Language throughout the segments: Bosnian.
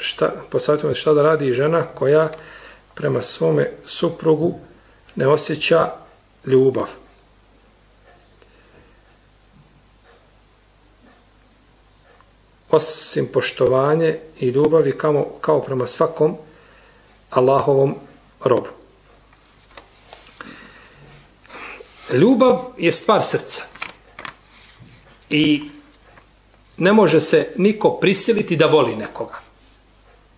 šta, posavjetujem šta da radi žena koja prema svome suprugu ne osjeća ljubav. Osim poštovanje i ljubavi kao, kao prema svakom Allahovom robu. Ljubav je stvar srca. I ne može se niko prisiliti da voli nekoga.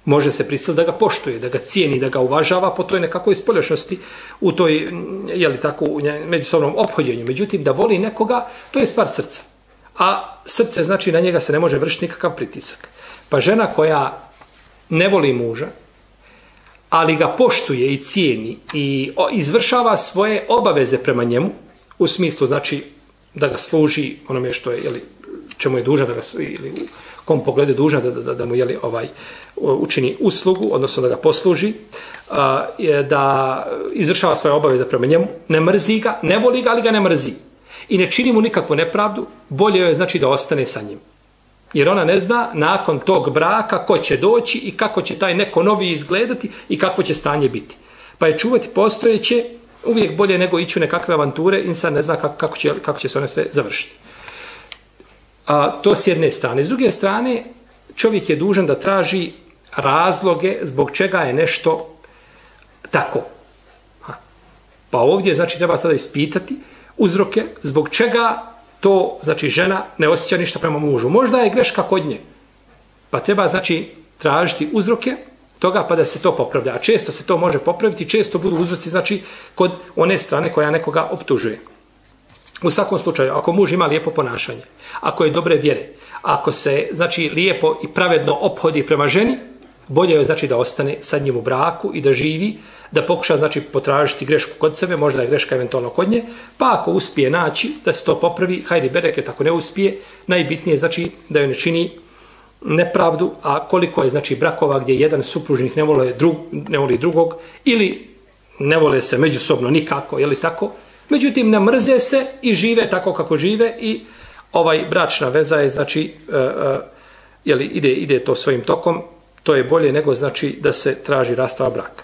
Može se prisil da ga poštuje, da ga cijeni, da ga uvažava po toj nekakvoj spolješnosti u toj, je li tako, međusobnom obhođenju. Međutim, da voli nekoga, to je stvar srca. A srce znači na njega se ne može vršiti nikakav pritisak. Pa žena koja ne voli muža, ali ga poštuje i cijeni i izvršava svoje obaveze prema njemu, u smislu znači da ga služi onome što je, je li, čemu je dužan da ga ili kom pogledu dužan da, da, da mu jeli, ovaj, učini uslugu, odnosno da ga posluži, a, je da izvršava svoje obaveze prema njemu, ne mrzi ga, ne voli ga, ali ga ne mrzi. I ne čini mu nikakvu nepravdu, bolje je znači da ostane sa njim. Jer ona ne zna nakon tog braka ko će doći i kako će taj neko novi izgledati i kako će stanje biti. Pa je čuvati postojeće uvijek bolje nego ići u nekakve avanture, insan ne zna kako, će, kako će se one sve završiti. A, to s jedne strane. S druge strane, čovjek je dužan da traži razloge zbog čega je nešto tako. Ha. Pa ovdje, znači, treba sada ispitati uzroke zbog čega to, znači, žena ne osjeća ništa prema mužu. Možda je greška kod nje. Pa treba, znači, tražiti uzroke toga pa da se to popravlja. A često se to može popraviti, često budu uzroci, znači, kod one strane koja nekoga optužuje. U svakom slučaju, ako muž ima lijepo ponašanje, ako je dobre vjere, ako se, znači, lijepo i pravedno ophodi prema ženi, bolje je, znači, da ostane sa njim u braku i da živi, da pokuša, znači, potražiti grešku kod sebe, možda je greška eventualno kod nje, pa ako uspije naći da se to popravi, hajde bereke, tako ne uspije, najbitnije, znači, da joj ne čini nepravdu, a koliko je, znači, brakova gdje jedan supružnik ne voli, drug, ne voli drugog, ili ne vole se međusobno nikako, je li tako, Međutim, ne mrze se i žive tako kako žive i ovaj bračna veza je, znači, uh, uh, jeli, ide, ide to svojim tokom, to je bolje nego, znači, da se traži rastava braka.